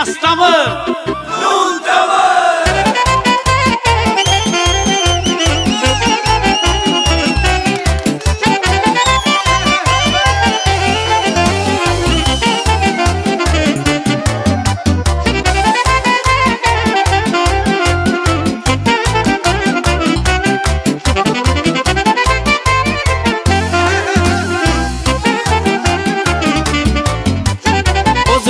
asta, mă! Nuntă, mă!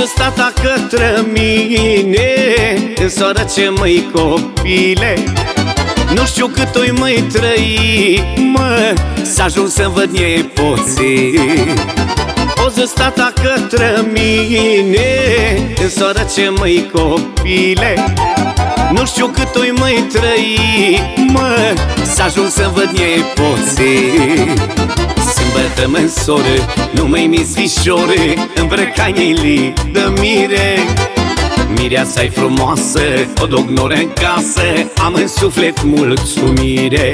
zis tata către mine Soră ce măi copile. Nu știu cât o mai trăi, mă Să ajung să văd nepoții. O zis tata către mine Soră ce măi copile. Nu știu cât o mai trăi, mă Să ajung să văd nepoții. Sâmbătă mă însoră, nu mai mi fișore Îmbrăcaniili de mire Mirea sa-i frumoasă, o dognoră în casă Am în suflet mulțumire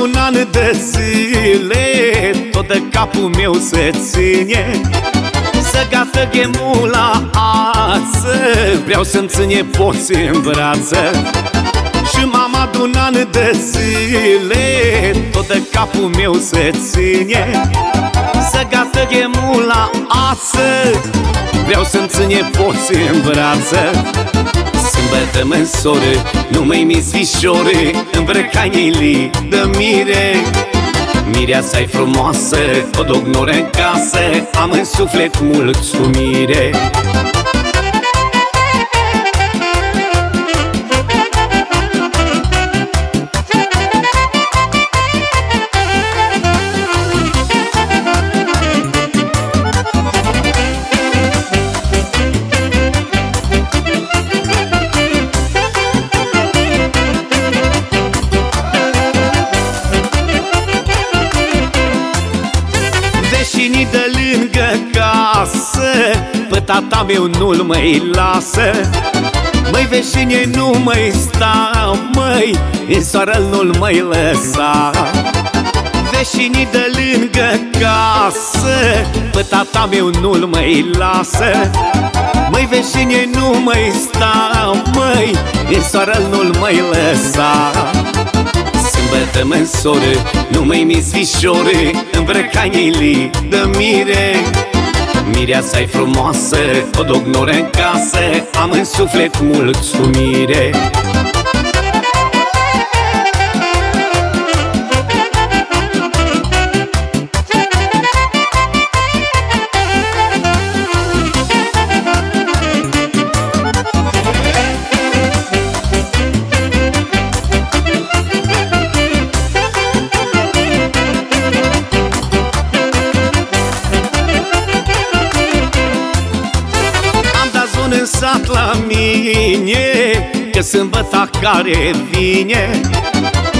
un an de zile Tot de capul meu se ține. Să gata ghemula ață Vreau să-mi ține poți în brață. Și mama un an de zile Tot de capul meu se ține. Să gata ghemula ață Vreau să-mi ține poți în brață Sâmbătă mă însoră, nu mai mi fișore Îmbrăcaniili de mire. Mirea sa-i frumoasă, o dognoră în casă Am în suflet mulțumire tata meu nu-l mai lasă. Măi vecinii nu mai stau, măi În soară nu-l mai lăsa. Vecinii de lângă casă Pe tata meu nu-l mai lasă. Măi vecinii nu mai stau, măi În soară nu-l mai lăsa. Sâmbătă mă însoră, nu mai mi fișore Îmbrăcaniili de mire Mirea sa-i frumoasă, o dognoră în casă Am în suflet mulțumire Că sâmbăta care vine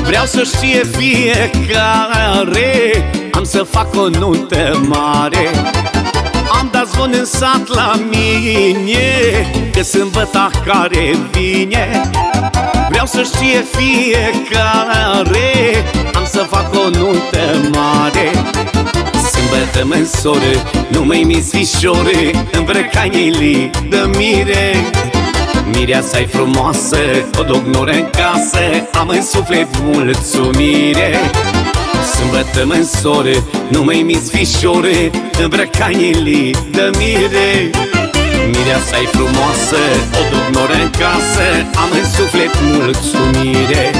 Vreau să știe fiecare Am să fac o nuntă mare. Am dat zvon în sat la mine Că sâmbăta care vine Vreau să știe fiecare Am să fac o nuntă mare. Sâmbătă mă însoră, nu mai mi fișore Îmbrăcaniili de mire Mirea sa-i frumoasă, o dognoră în casă Am în suflet mulțumire. Sâmbătă mă însoră, nu mai mi fișore Îmbrăcaniili de mire. Mirea sa-i frumoasă, o dognoră în casă Am în suflet mulțumire